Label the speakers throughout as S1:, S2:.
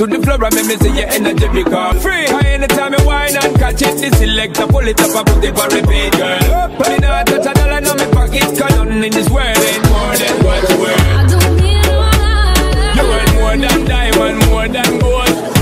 S1: to the floor and make me see your energy become free. Cause anytime you whine and catch it, this selector pull it up and put it for repeat, girl. But me not touch a dollar in my pocket, cause nothing in this world ain't more than
S2: what
S1: you worth.
S2: I don't need no
S1: You want more than diamond, more than gold.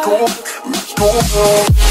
S3: Richtung, go.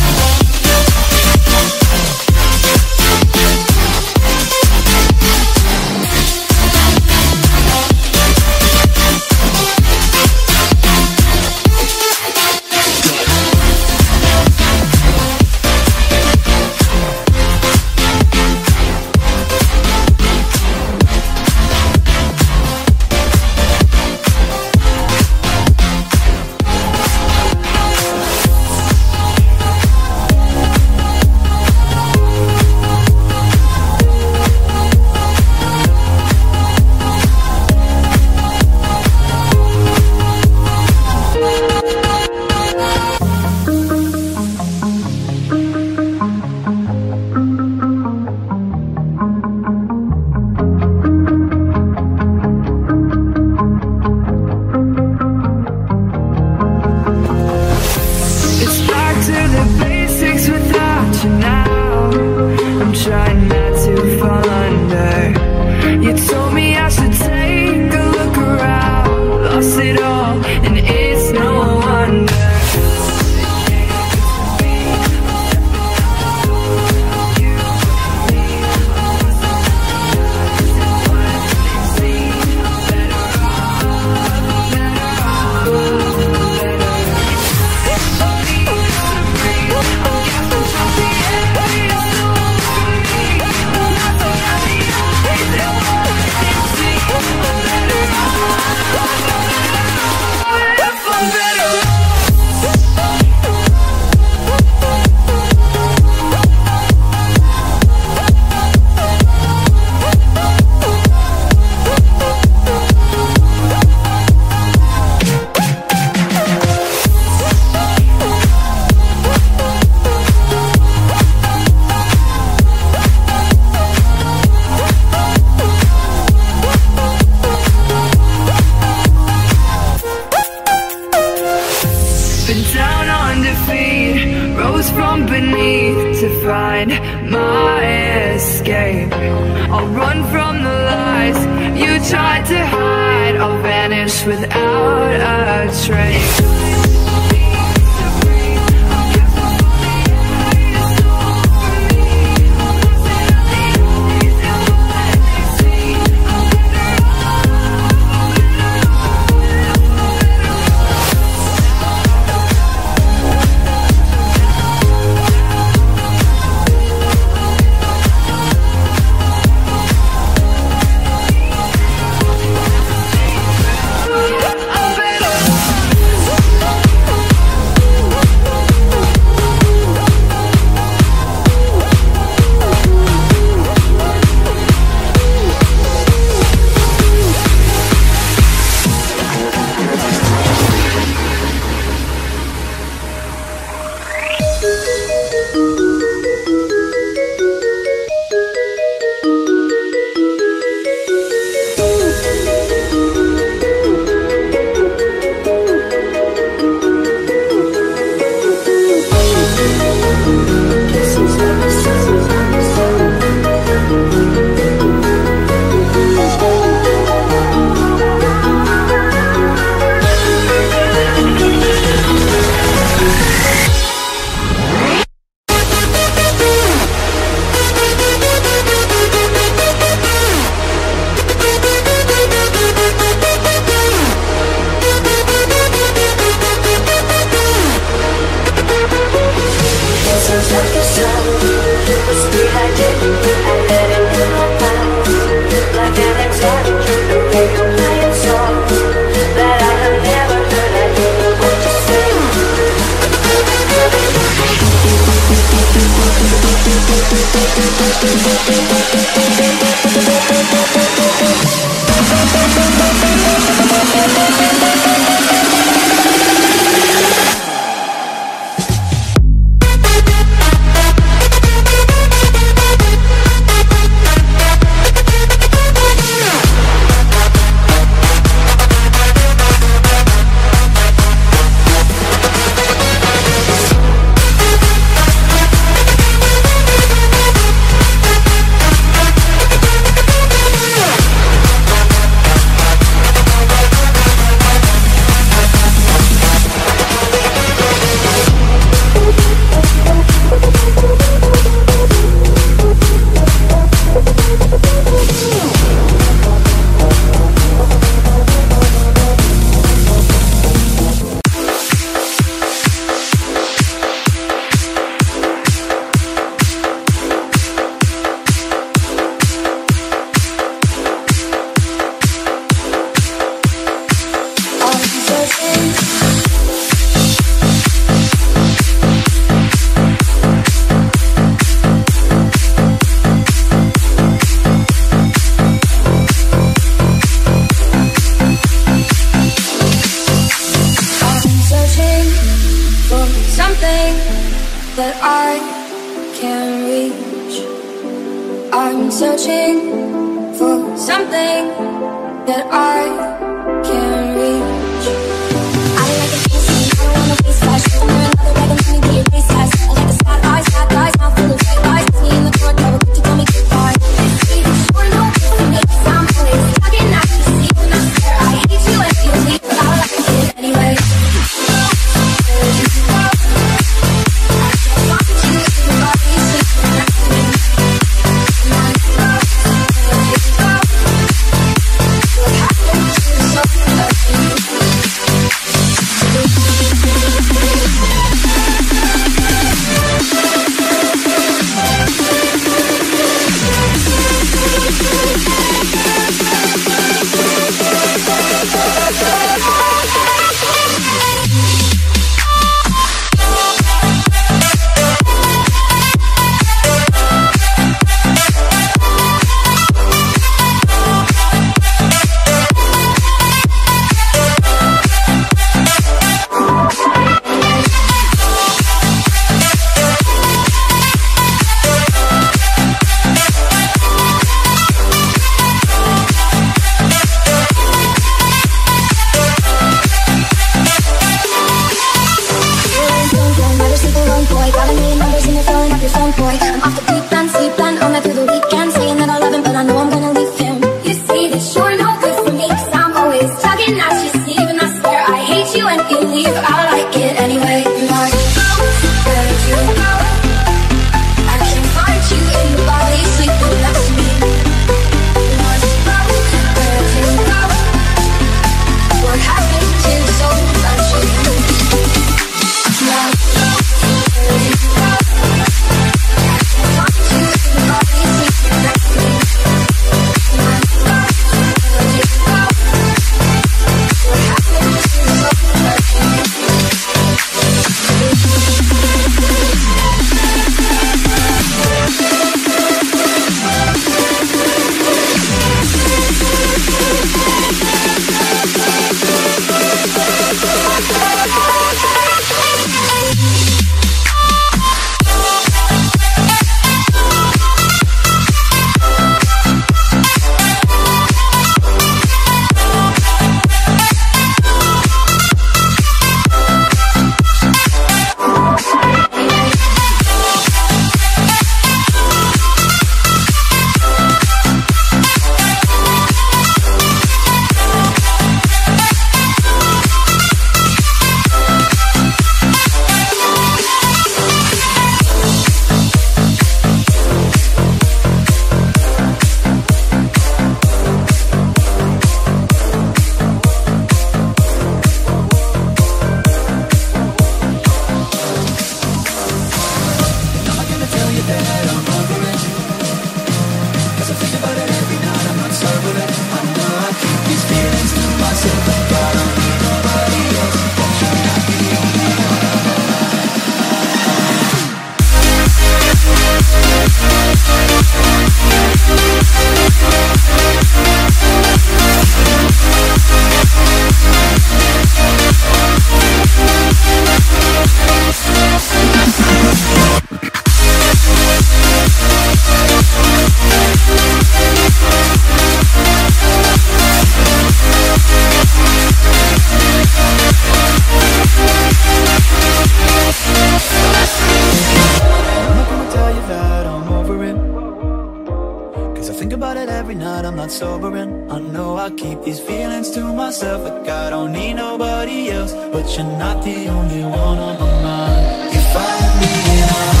S3: keep these feelings to myself. Like I don't need nobody else But you're not the only one on my mind. You
S4: find
S5: me and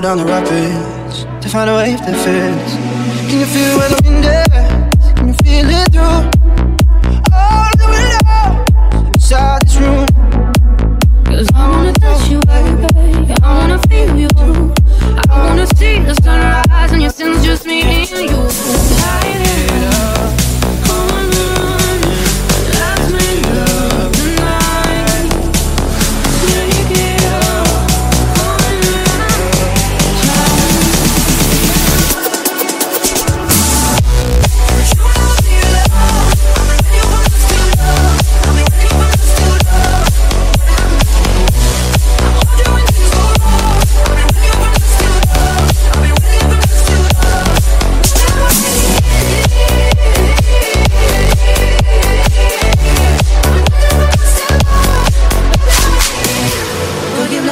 S5: down the rapids to find a wave that fits. Can you feel when the wind?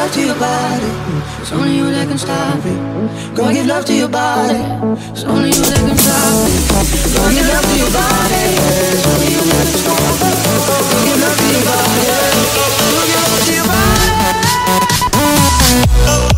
S2: love
S6: to your body. It's only you that can stop it. Gonna give love to your body. It's only you that can stop it. Gonna give love to your body. It's only you that can stop it. Gonna give love to your body. Gonna give love to your body.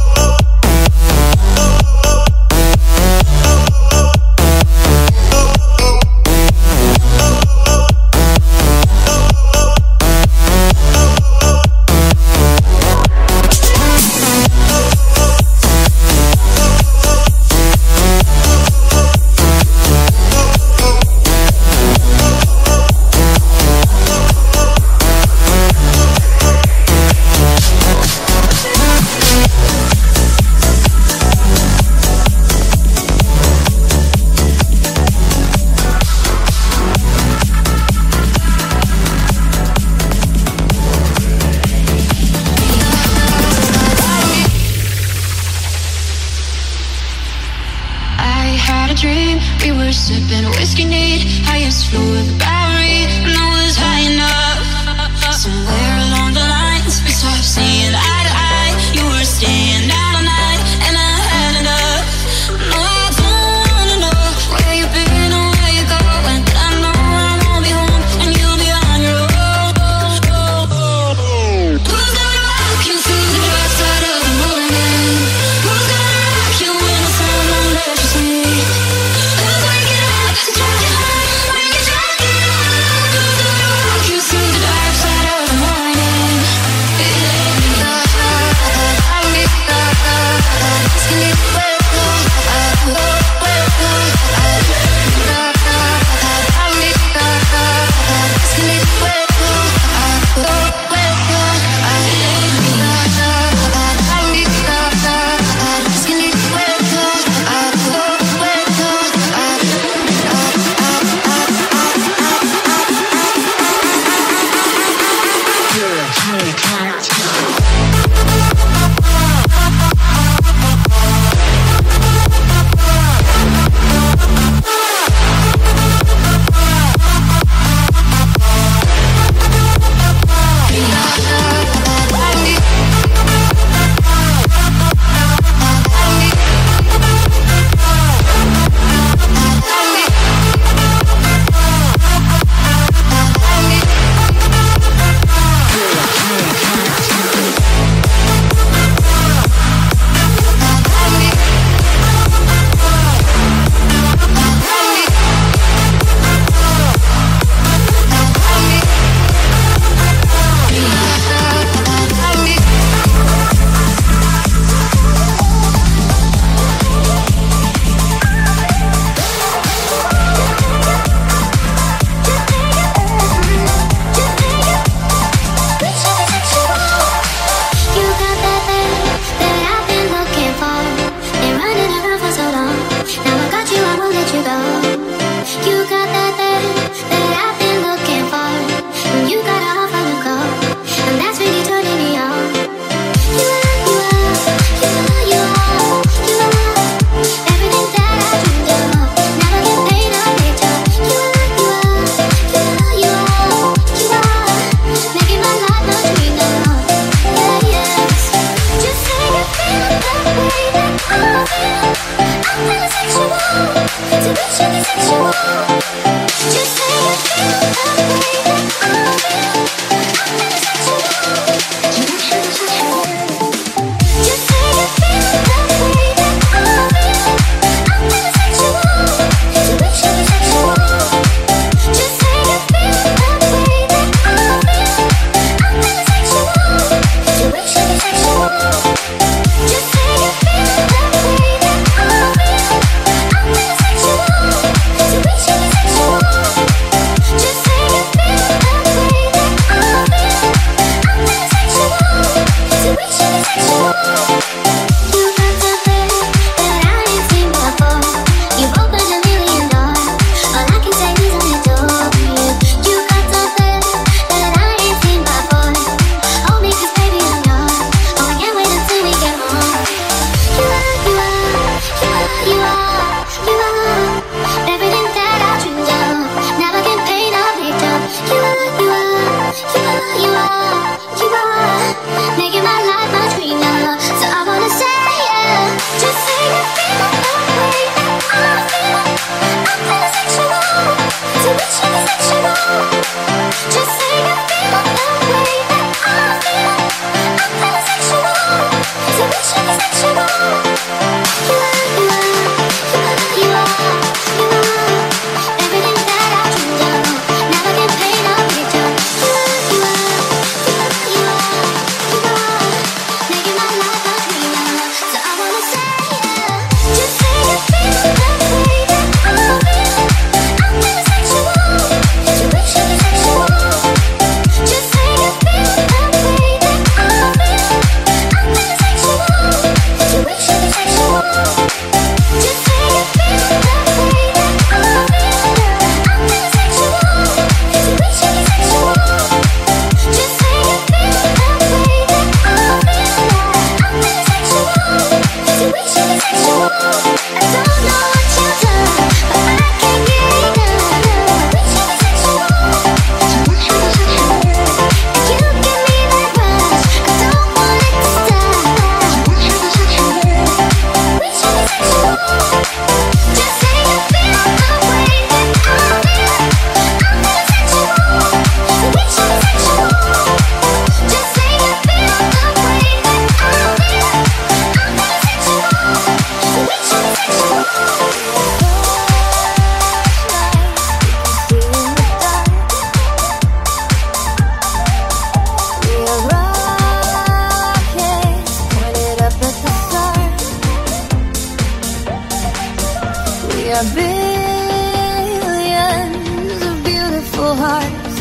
S5: hearts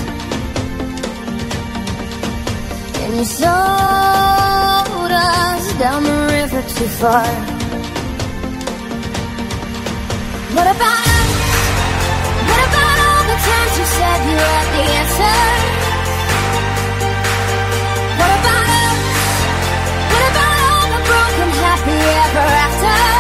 S7: And sold us down the river too far What about us? What about all the times you said you had the answer? What about us? What about all the broken happy ever after?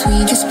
S7: sweetest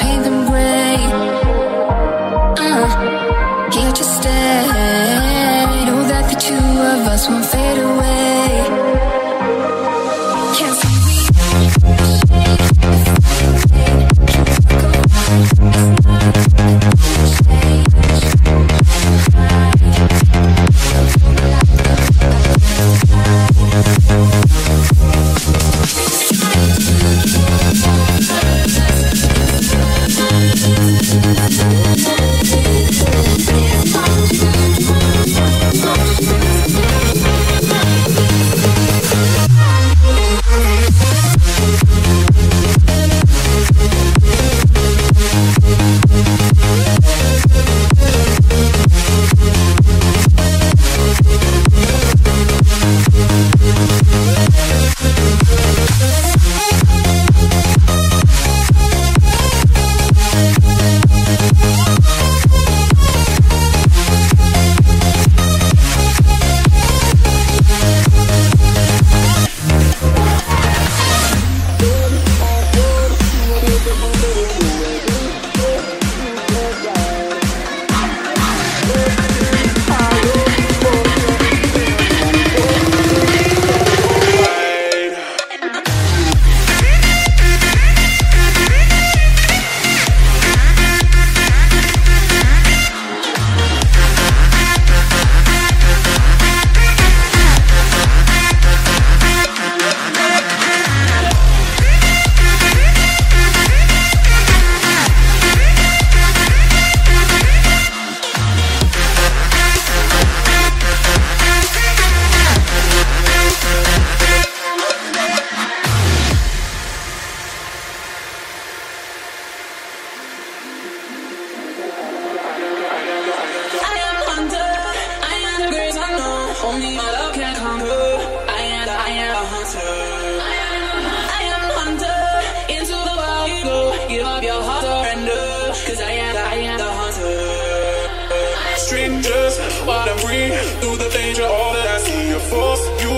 S7: What
S4: I'm free through the danger. All that I see, a force you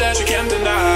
S4: that you can't deny.